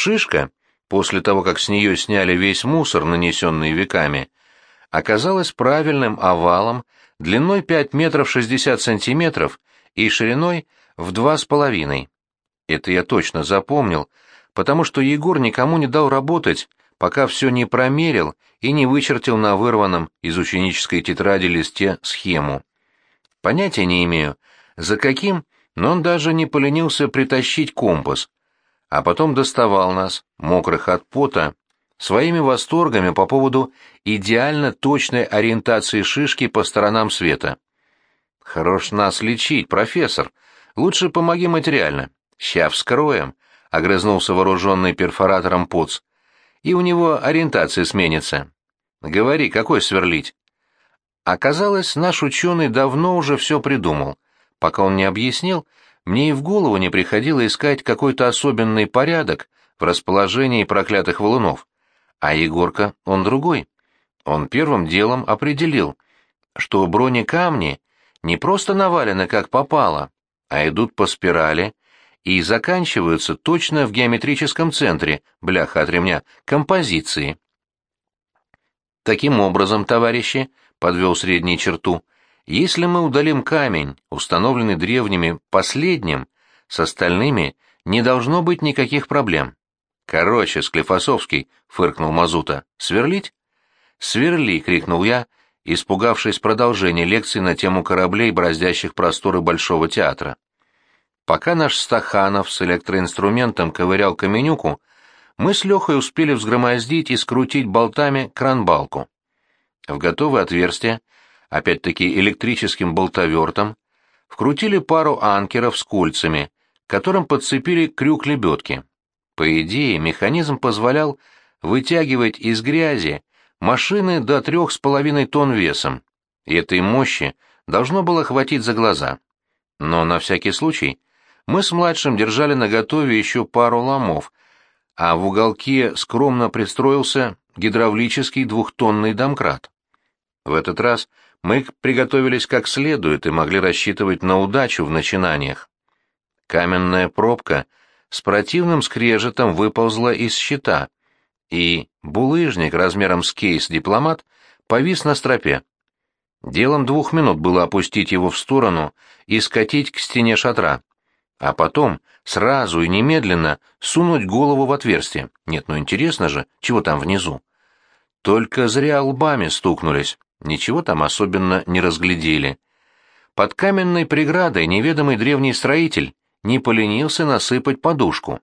Шишка, после того, как с нее сняли весь мусор, нанесенный веками, оказалась правильным овалом длиной 5 метров 60 сантиметров и шириной в два с половиной. Это я точно запомнил, потому что Егор никому не дал работать, пока все не промерил и не вычертил на вырванном из ученической тетради листе схему. Понятия не имею, за каким, но он даже не поленился притащить компас, а потом доставал нас, мокрых от пота, своими восторгами по поводу идеально точной ориентации шишки по сторонам света. «Хорош нас лечить, профессор. Лучше помоги материально. Ща вскроем», — огрызнулся вооруженный перфоратором поц. «И у него ориентация сменится. Говори, какой сверлить?» Оказалось, наш ученый давно уже все придумал. Пока он не объяснил, мне и в голову не приходило искать какой-то особенный порядок в расположении проклятых валунов. А Егорка, он другой. Он первым делом определил, что бронекамни не просто навалены как попало, а идут по спирали и заканчиваются точно в геометрическом центре, бляха от ремня, композиции. Таким образом, товарищи, подвел среднюю черту, если мы удалим камень, установленный древними последним, с остальными не должно быть никаких проблем. «Короче, Склифосовский», — фыркнул Мазута, — «сверлить?» «Сверли!» — крикнул я, испугавшись продолжения лекции на тему кораблей, бороздящих просторы Большого театра. Пока наш Стаханов с электроинструментом ковырял каменюку, мы с Лехой успели взгромоздить и скрутить болтами кранбалку. В готовое отверстие, опять-таки электрическим болтовертом, вкрутили пару анкеров с кольцами, которым подцепили крюк лебедки. По идее, механизм позволял вытягивать из грязи машины до трех с половиной тонн весом, и этой мощи должно было хватить за глаза. Но на всякий случай мы с младшим держали наготове еще пару ломов, а в уголке скромно пристроился гидравлический двухтонный домкрат. В этот раз мы приготовились как следует и могли рассчитывать на удачу в начинаниях. Каменная пробка — с противным скрежетом выползла из щита, и булыжник размером с кейс-дипломат повис на стропе. Делом двух минут было опустить его в сторону и скатить к стене шатра, а потом сразу и немедленно сунуть голову в отверстие. Нет, ну интересно же, чего там внизу? Только зря лбами стукнулись, ничего там особенно не разглядели. Под каменной преградой неведомый древний строитель не поленился насыпать подушку.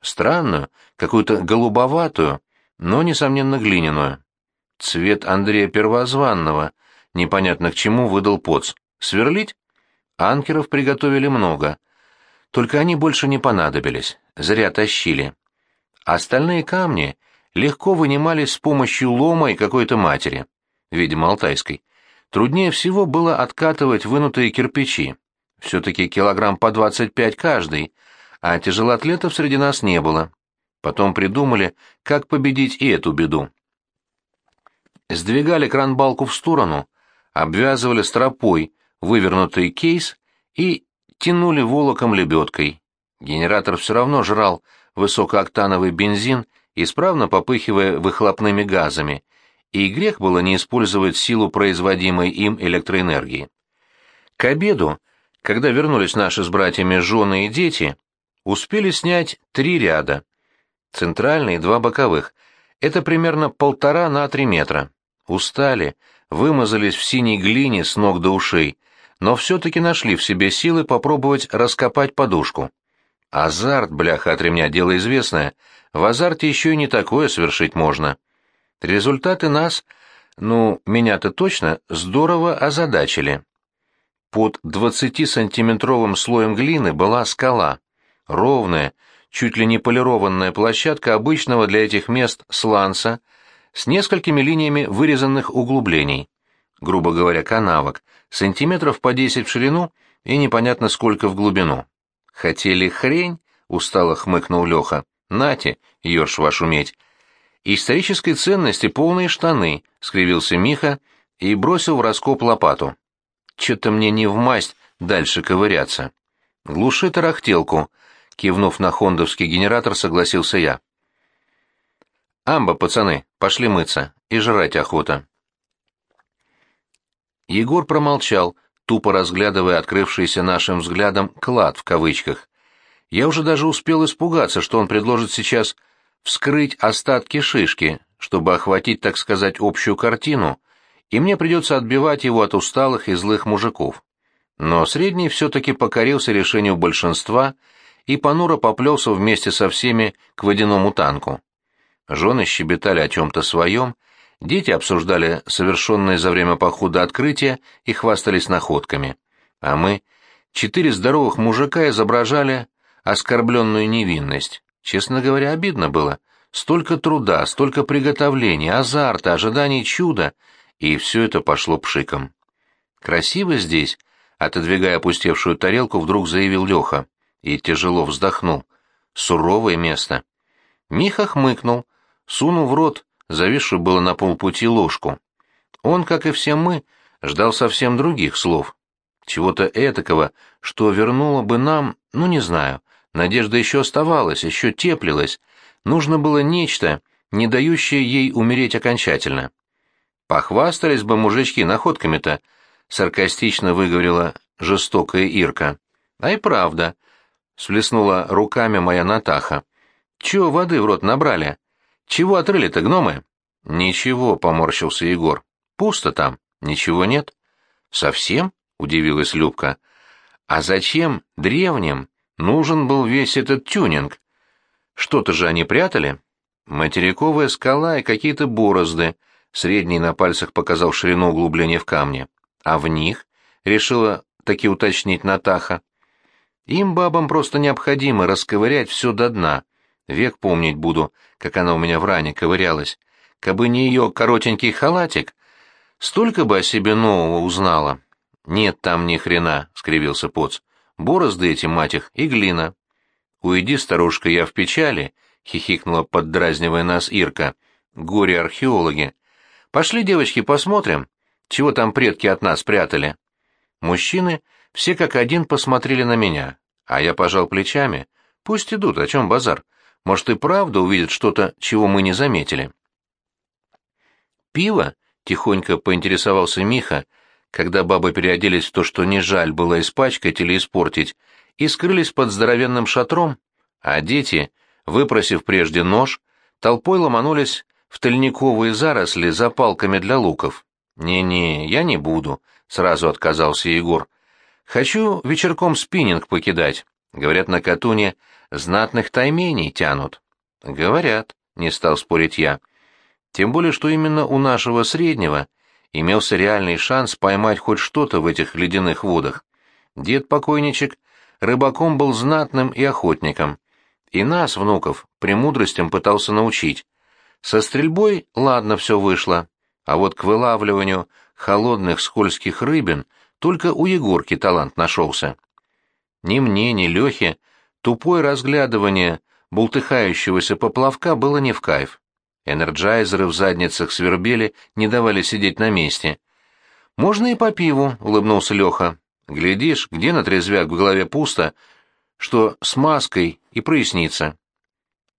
Странную, какую-то голубоватую, но, несомненно, глиняную. Цвет Андрея Первозванного, непонятно к чему выдал поц. Сверлить? Анкеров приготовили много. Только они больше не понадобились, зря тащили. Остальные камни легко вынимались с помощью лома и какой-то матери, видимо, алтайской. Труднее всего было откатывать вынутые кирпичи. Все-таки килограмм по двадцать пять каждый, а тяжелоатлетов среди нас не было. Потом придумали, как победить и эту беду. Сдвигали кранбалку в сторону, обвязывали стропой вывернутый кейс и тянули волоком лебедкой. Генератор все равно жрал высокооктановый бензин, исправно попыхивая выхлопными газами, и грех было не использовать силу производимой им электроэнергии. К обеду когда вернулись наши с братьями жены и дети, успели снять три ряда. Центральные и два боковых. Это примерно полтора на три метра. Устали, вымазались в синей глине с ног до ушей, но все-таки нашли в себе силы попробовать раскопать подушку. Азарт, бляха от ремня, дело известное. В азарте еще и не такое совершить можно. Результаты нас, ну, меня-то точно, здорово озадачили. Под 20-сантиметровым слоем глины была скала, ровная, чуть ли не полированная площадка обычного для этих мест сланца с несколькими линиями вырезанных углублений, грубо говоря, канавок, сантиметров по 10 в ширину и непонятно сколько в глубину. «Хотели хрень?» — устало хмыкнул Леха. «Нате, ешь вашу медь!» «Исторической ценности полные штаны», — скривился Миха и бросил в раскоп лопату. Че-то мне не в масть дальше ковыряться. Глуши тарахтелку. Кивнув на хондовский генератор, согласился я. Амба, пацаны, пошли мыться, и жрать охота. Егор промолчал, тупо разглядывая открывшийся нашим взглядом «клад» в кавычках. Я уже даже успел испугаться, что он предложит сейчас вскрыть остатки шишки, чтобы охватить, так сказать, общую картину, и мне придется отбивать его от усталых и злых мужиков. Но средний все-таки покорился решению большинства и понуро поплелся вместе со всеми к водяному танку. Жены щебетали о чем-то своем, дети обсуждали совершенные за время похода открытия и хвастались находками. А мы, четыре здоровых мужика, изображали оскорбленную невинность. Честно говоря, обидно было. Столько труда, столько приготовлений, азарта, ожиданий чуда, и все это пошло пшиком. «Красиво здесь», — отодвигая опустевшую тарелку, вдруг заявил Леха и тяжело вздохнул. «Суровое место». Миха хмыкнул, сунул в рот зависшую было на полпути ложку. Он, как и все мы, ждал совсем других слов. Чего-то этакого, что вернуло бы нам, ну не знаю, надежда еще оставалась, еще теплилась, нужно было нечто, не дающее ей умереть окончательно. «Похвастались бы мужички находками-то», — саркастично выговорила жестокая Ирка. «А и правда», — сплеснула руками моя Натаха. «Чего воды в рот набрали? Чего отрыли-то гномы?» «Ничего», — поморщился Егор. «Пусто там. Ничего нет». «Совсем?» — удивилась Любка. «А зачем древним нужен был весь этот тюнинг? Что-то же они прятали?» «Материковая скала и какие-то борозды», — средний на пальцах показал ширину углубления в камне. «А в них?» — решила таки уточнить Натаха. «Им, бабам, просто необходимо расковырять все до дна. Век помнить буду, как она у меня в ране ковырялась. Кабы не ее коротенький халатик, столько бы о себе нового узнала. Нет там ни хрена, — скривился Поц. Борозды эти, мать их, и глина. Уйди, старушка, я в печали, — хихикнула, поддразнивая нас Ирка. Горе-археологи. Пошли, девочки, посмотрим, чего там предки от нас прятали. Мужчины все как один посмотрели на меня, а я пожал плечами. Пусть идут, о чем базар. Может, и правда увидят что-то, чего мы не заметили. «Пиво?» — тихонько поинтересовался Миха, когда бабы переоделись в то, что не жаль было испачкать или испортить, и скрылись под здоровенным шатром, а дети, выпросив прежде нож, толпой ломанулись в тыльниковые заросли за палками для луков. «Не-не, я не буду», — сразу отказался Егор. «Хочу вечерком спиннинг покидать. Говорят, на Катуне знатных тайменей тянут». «Говорят», — не стал спорить я. Тем более, что именно у нашего среднего имелся реальный шанс поймать хоть что-то в этих ледяных водах. Дед-покойничек рыбаком был знатным и охотником, и нас, внуков, премудростям пытался научить. Со стрельбой ладно все вышло, а вот к вылавливанию холодных скользких рыбин только у Егорки талант нашелся. Ни мне, ни Лехе тупое разглядывание бултыхающегося поплавка было не в кайф. Энерджайзеры в задницах свербели, не давали сидеть на месте. «Можно и по пиву», — улыбнулся Леха. «Глядишь, где на трезвяк в голове пусто, что с маской и прояснится».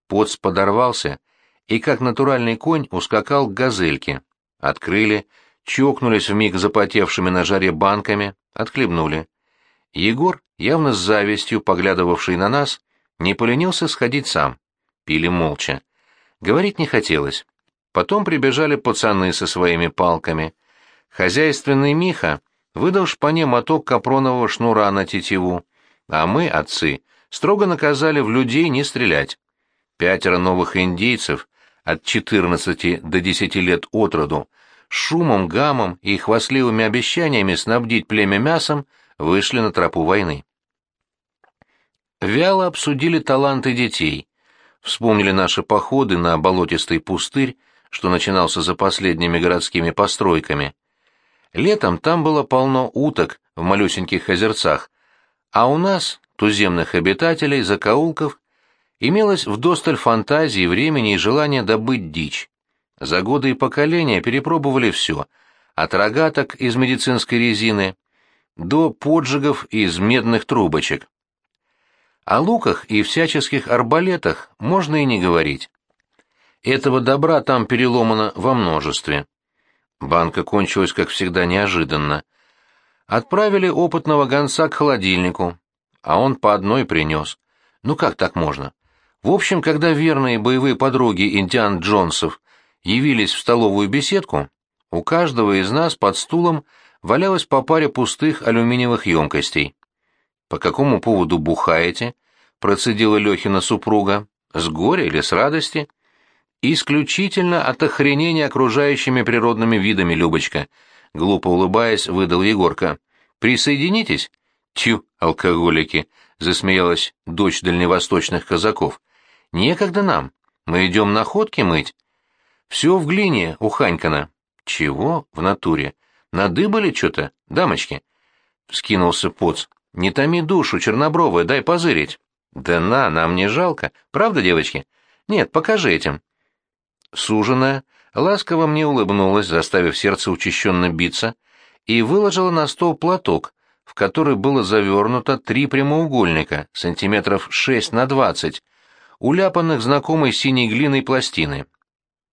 Поц подорвался и, как натуральный конь, ускакал к газельке. Открыли, чокнулись вмиг запотевшими на жаре банками, отхлебнули. Егор, явно с завистью поглядывавший на нас, не поленился сходить сам. Пили молча. Говорить не хотелось. Потом прибежали пацаны со своими палками. Хозяйственный Миха выдал шпане моток капронового шнура на тетиву, а мы, отцы, строго наказали в людей не стрелять. Пятеро новых индейцев от 14 до 10 лет от роду, шумом, гамом и хвастливыми обещаниями снабдить племя мясом, вышли на тропу войны. Вяло обсудили таланты детей, Вспомнили наши походы на болотистый пустырь, что начинался за последними городскими постройками. Летом там было полно уток в малюсеньких озерцах, а у нас, туземных обитателей, закоулков, имелось вдосталь фантазии, времени и желания добыть дичь. За годы и поколения перепробовали все, от рогаток из медицинской резины до поджигов из медных трубочек. О луках и всяческих арбалетах можно и не говорить. Этого добра там переломано во множестве. Банка кончилась, как всегда, неожиданно. Отправили опытного гонца к холодильнику, а он по одной принес. Ну как так можно? В общем, когда верные боевые подруги Индиан Джонсов явились в столовую беседку, у каждого из нас под стулом валялось по паре пустых алюминиевых емкостей. «По какому поводу бухаете?» — процедила Лехина супруга. «С горя или с радости?» «Исключительно от охренения окружающими природными видами, Любочка», — глупо улыбаясь, выдал Егорка. «Присоединитесь?» «Тю, алкоголики!» — засмеялась дочь дальневосточных казаков. «Некогда нам. Мы идем находки мыть». «Все в глине, у Ханькана». «Чего? В натуре? Надыбали что-то, дамочки?» — скинулся поц. «Не томи душу, чернобровая, дай позырить». «Да на, нам не жалко. Правда, девочки?» «Нет, покажи этим». Суженая ласково мне улыбнулась, заставив сердце учащенно биться, и выложила на стол платок, в который было завернуто три прямоугольника, сантиметров шесть на двадцать, уляпанных знакомой синей глиной пластины.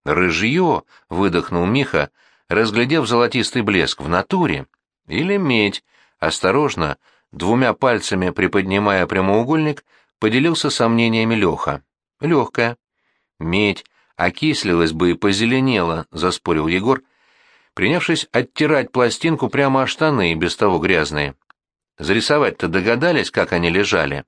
«Рыжье!» — выдохнул Миха, разглядев золотистый блеск в натуре. «Или медь?» Осторожно, двумя пальцами приподнимая прямоугольник, поделился сомнениями Леха. «Легкая». «Медь окислилась бы и позеленела», — заспорил Егор, принявшись оттирать пластинку прямо о штаны, без того грязные. Зарисовать-то догадались, как они лежали?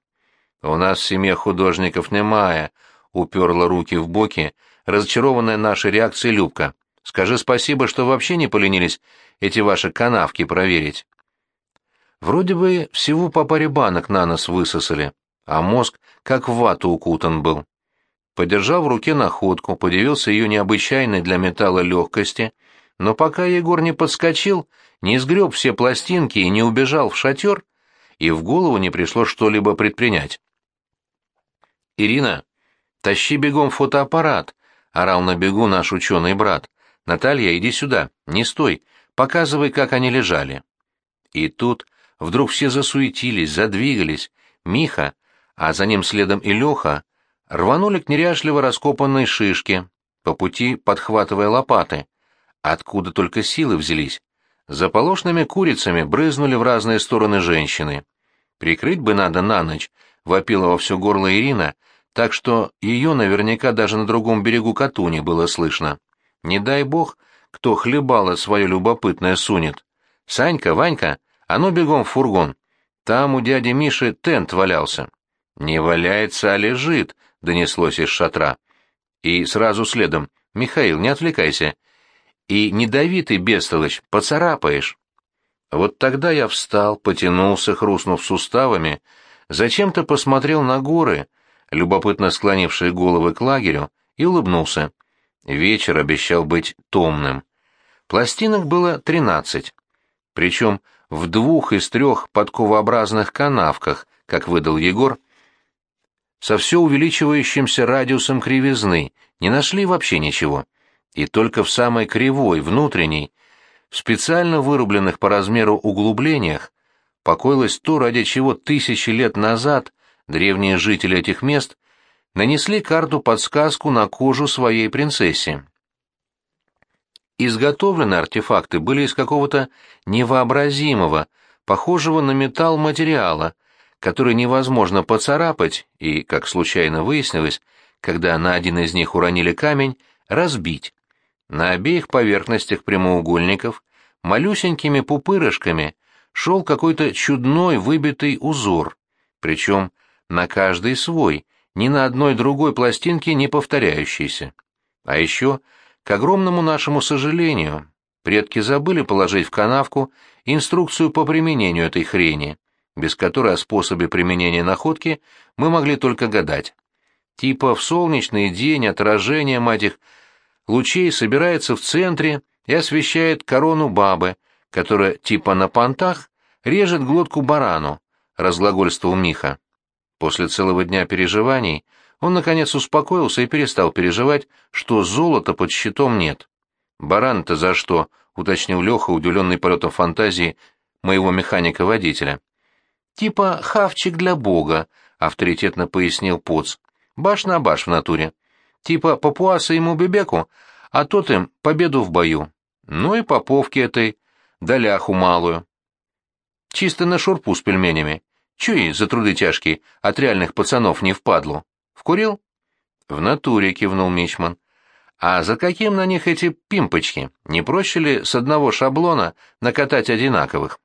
У нас в семье художников немая, уперла руки в боки, разочарованная нашей реакцией Любка. Скажи спасибо, что вообще не поленились эти ваши канавки проверить. Вроде бы всего по паре банок на нос высосали, а мозг как в вату укутан был. Подержал в руке находку, подивился ее необычайной для металла легкости, но пока Егор не подскочил, не сгреб все пластинки и не убежал в шатер, и в голову не пришло что-либо предпринять. «Ирина, тащи бегом фотоаппарат», — орал на бегу наш ученый брат. «Наталья, иди сюда, не стой, показывай, как они лежали». И тут вдруг все засуетились, задвигались. Миха, а за ним следом и Леха, рванули к неряшливо раскопанной шишке, по пути подхватывая лопаты. Откуда только силы взялись? Заполошными курицами брызнули в разные стороны женщины. Прикрыть бы надо на ночь, вопила во все горло Ирина, так что ее наверняка даже на другом берегу Катуни было слышно. Не дай бог, кто хлебало свое любопытное сунет. «Санька, Ванька, а ну бегом в фургон. Там у дяди Миши тент валялся». «Не валяется, а лежит», — донеслось из шатра. И сразу следом. «Михаил, не отвлекайся. И не дави ты, бестолочь, поцарапаешь». Вот тогда я встал, потянулся, хрустнув суставами, зачем-то посмотрел на горы, любопытно склонившие головы к лагерю, и улыбнулся. Вечер обещал быть томным. Пластинок было тринадцать, причем в двух из трех подковообразных канавках, как выдал Егор, со все увеличивающимся радиусом кривизны, не нашли вообще ничего. И только в самой кривой, внутренней, в специально вырубленных по размеру углублениях, покоилось то, ради чего тысячи лет назад древние жители этих мест нанесли карту-подсказку на кожу своей принцессе. Изготовлены артефакты были из какого-то невообразимого, похожего на металл материала, который невозможно поцарапать и, как случайно выяснилось, когда на один из них уронили камень, разбить. На обеих поверхностях прямоугольников малюсенькими пупырышками шел какой-то чудной выбитый узор, причем на каждый свой, ни на одной другой пластинке не повторяющийся. А еще, к огромному нашему сожалению, предки забыли положить в канавку инструкцию по применению этой хрени, без которой о способе применения находки мы могли только гадать. Типа в солнечный день отражение, мать их, лучей собирается в центре и освещает корону бабы, которая типа на понтах режет глотку барану, разглагольствовал Миха. После целого дня переживаний он, наконец, успокоился и перестал переживать, что золота под щитом нет. «Баран-то за что?» — уточнил Леха, удивленный полетом фантазии моего механика-водителя. «Типа хавчик для бога», — авторитетно пояснил Поц. «Баш на баш в натуре. Типа папуасы ему бебеку, а тот им победу в бою. Ну и поповки этой, доляху малую. Чисто на шурпу с пельменями. Чуи за труды тяжкие, от реальных пацанов не впадлу. Вкурил? В натуре кивнул Мичман. А за каким на них эти пимпочки? Не проще ли с одного шаблона накатать одинаковых?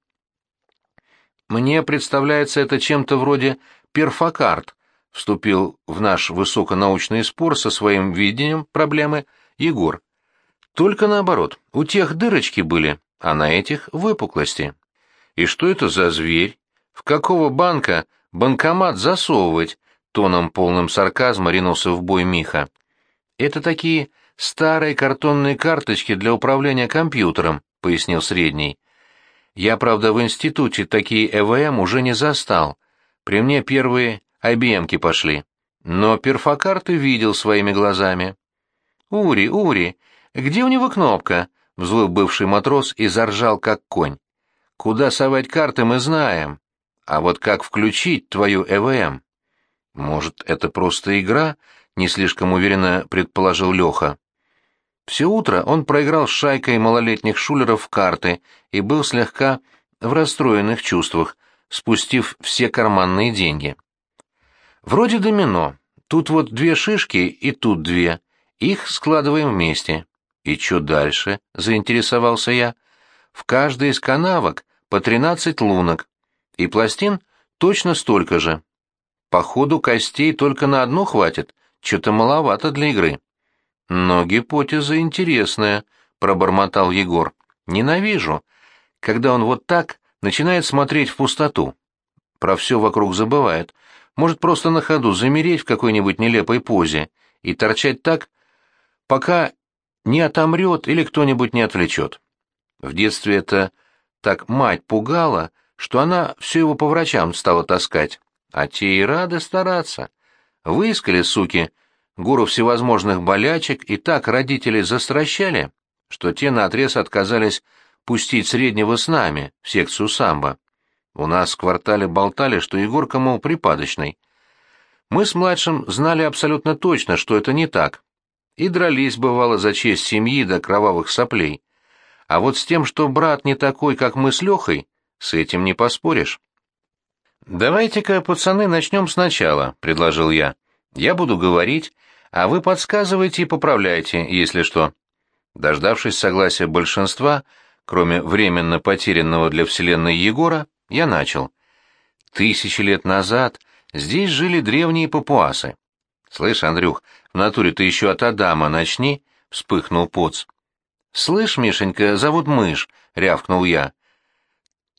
Мне представляется это чем-то вроде перфокарт, вступил в наш высоконаучный спор со своим видением проблемы Егор. Только наоборот, у тех дырочки были, а на этих выпуклости. И что это за зверь? В какого банка банкомат засовывать? Тоном полным сарказма ринулся в бой Миха. Это такие старые картонные карточки для управления компьютером, пояснил средний. Я, правда, в институте такие ЭВМ уже не застал. При мне первые IBM-ки пошли. Но перфокарты видел своими глазами. «Ури, Ури, где у него кнопка?» — взвыл бывший матрос и заржал, как конь. «Куда совать карты, мы знаем. А вот как включить твою ЭВМ?» «Может, это просто игра?» — не слишком уверенно предположил Леха. Все утро он проиграл с шайкой малолетних шулеров в карты и был слегка в расстроенных чувствах, спустив все карманные деньги. Вроде домино. Тут вот две шишки и тут две. Их складываем вместе. И что дальше? Заинтересовался я. В каждой из канавок по тринадцать лунок. И пластин точно столько же. Походу, костей только на одну хватит. Что-то маловато для игры. Но гипотеза интересная, пробормотал Егор. Ненавижу, когда он вот так начинает смотреть в пустоту. Про все вокруг забывает. Может просто на ходу замереть в какой-нибудь нелепой позе и торчать так, пока не отомрет или кто-нибудь не отвлечет. В детстве это так мать пугала, что она все его по врачам стала таскать, а те и рады стараться. Выискали, суки, гору всевозможных болячек и так родители застращали, что те наотрез отказались пустить среднего с нами в секцию самбо. У нас в квартале болтали, что Егорка, мол, припадочный. Мы с младшим знали абсолютно точно, что это не так. И дрались, бывало, за честь семьи до кровавых соплей. А вот с тем, что брат не такой, как мы с Лехой, с этим не поспоришь. «Давайте-ка, пацаны, начнем сначала», — предложил я. «Я буду говорить, а вы подсказывайте и поправляйте, если что». Дождавшись согласия большинства, кроме временно потерянного для Вселенной Егора, я начал. Тысячи лет назад здесь жили древние папуасы. «Слышь, Андрюх, в натуре ты еще от Адама начни», — вспыхнул поц. «Слышь, Мишенька, зовут Мышь», — рявкнул я.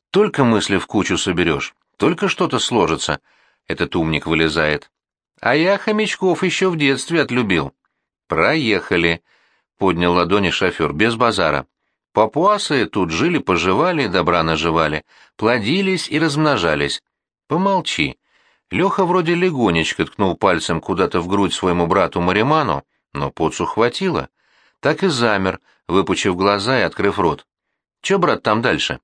«Только мысли в кучу соберешь, только что-то сложится», — этот умник вылезает. «А я хомячков еще в детстве отлюбил». «Проехали», — поднял ладони шофер, без базара. Папуасы тут жили-поживали, добра наживали, плодились и размножались. Помолчи. Леха вроде легонечко ткнул пальцем куда-то в грудь своему брату Мариману, но поцу хватило. Так и замер, выпучив глаза и открыв рот. Че, брат, там дальше?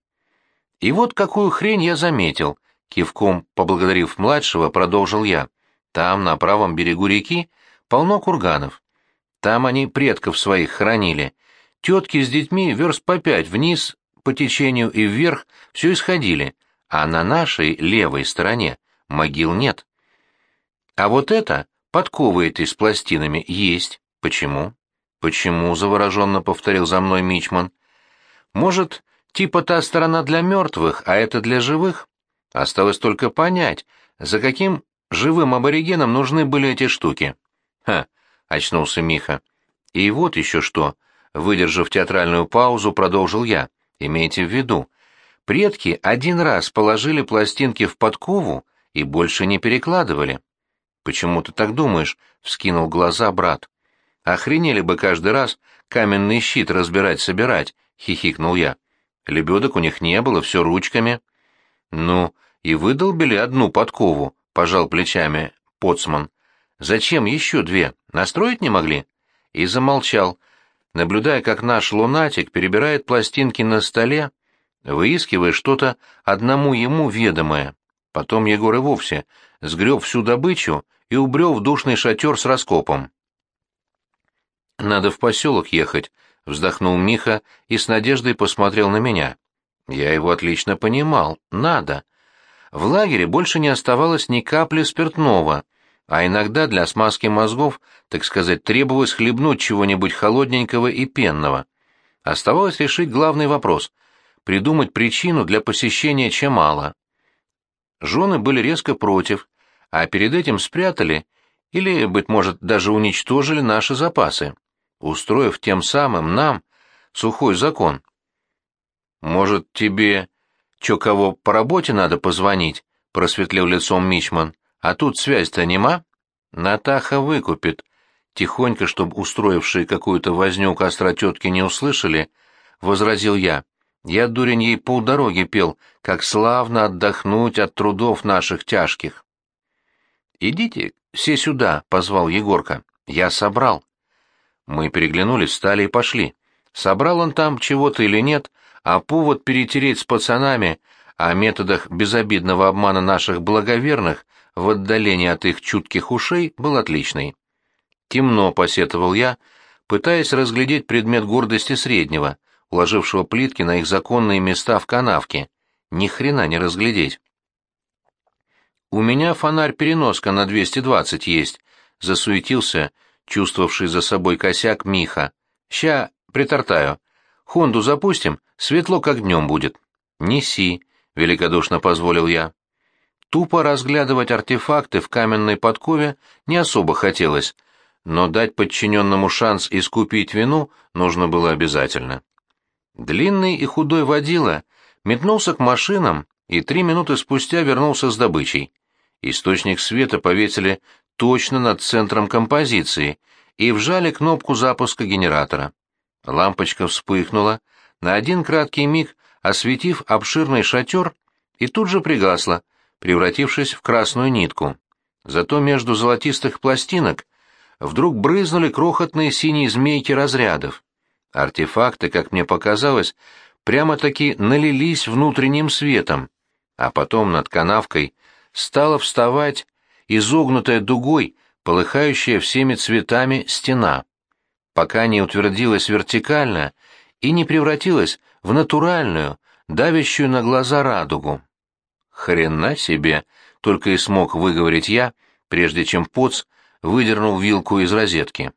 И вот какую хрень я заметил. Кивком поблагодарив младшего, продолжил я. Там, на правом берегу реки, полно курганов. Там они предков своих хранили — Тетки с детьми верст по пять вниз, по течению и вверх все исходили, а на нашей левой стороне могил нет. А вот это, подковы этой с пластинами, есть. Почему? Почему, завороженно повторил за мной Мичман. Может, типа та сторона для мертвых, а это для живых? Осталось только понять, за каким живым аборигенам нужны были эти штуки. Ха, очнулся Миха. И вот еще что. Выдержав театральную паузу, продолжил я. Имейте в виду, предки один раз положили пластинки в подкову и больше не перекладывали. «Почему ты так думаешь?» — вскинул глаза брат. «Охренели бы каждый раз каменный щит разбирать-собирать», — хихикнул я. Лебедок у них не было, все ручками. «Ну, и выдолбили одну подкову», — пожал плечами Поцман. «Зачем еще две? Настроить не могли?» И замолчал, наблюдая, как наш лунатик перебирает пластинки на столе, выискивая что-то одному ему ведомое. Потом Егор и вовсе сгреб всю добычу и убрел в душный шатер с раскопом. Надо в поселок ехать, вздохнул Миха и с надеждой посмотрел на меня. Я его отлично понимал. Надо. В лагере больше не оставалось ни капли спиртного, а иногда для смазки мозгов, так сказать, требовалось хлебнуть чего-нибудь холодненького и пенного. Оставалось решить главный вопрос — придумать причину для посещения Чемала. Жены были резко против, а перед этим спрятали или, быть может, даже уничтожили наши запасы, устроив тем самым нам сухой закон. «Может, тебе чё кого по работе надо позвонить?» — просветлел лицом Мичман. «А тут связь-то нема?» «Натаха выкупит». Тихонько, чтобы устроившие какую-то возню костра тетки не услышали, возразил я. Я, дурень, ей полдороги пел, как славно отдохнуть от трудов наших тяжких. «Идите все сюда», — позвал Егорка. «Я собрал». Мы переглянулись, встали и пошли. Собрал он там чего-то или нет, а повод перетереть с пацанами о методах безобидного обмана наших благоверных в отдалении от их чутких ушей был отличный. Темно, посетовал я, пытаясь разглядеть предмет гордости среднего, уложившего плитки на их законные места в канавке. Ни хрена не разглядеть. У меня фонарь-переноска на 220 есть, засуетился, чувствовавший за собой косяк Миха. Ща притортаю. Хонду запустим, светло как днем будет. Неси, великодушно позволил я. Тупо разглядывать артефакты в каменной подкове не особо хотелось, но дать подчиненному шанс искупить вину нужно было обязательно. Длинный и худой водила метнулся к машинам и три минуты спустя вернулся с добычей. Источник света повесили точно над центром композиции и вжали кнопку запуска генератора. Лампочка вспыхнула, на один краткий миг осветив обширный шатер, и тут же пригасла, превратившись в красную нитку. Зато между золотистых пластинок вдруг брызнули крохотные синие змейки разрядов. Артефакты, как мне показалось, прямо-таки налились внутренним светом, а потом над канавкой стала вставать изогнутая дугой, полыхающая всеми цветами стена пока не утвердилась вертикально и не превратилась в натуральную, давящую на глаза радугу. «Хрена себе!» — только и смог выговорить я, прежде чем поц выдернул вилку из розетки.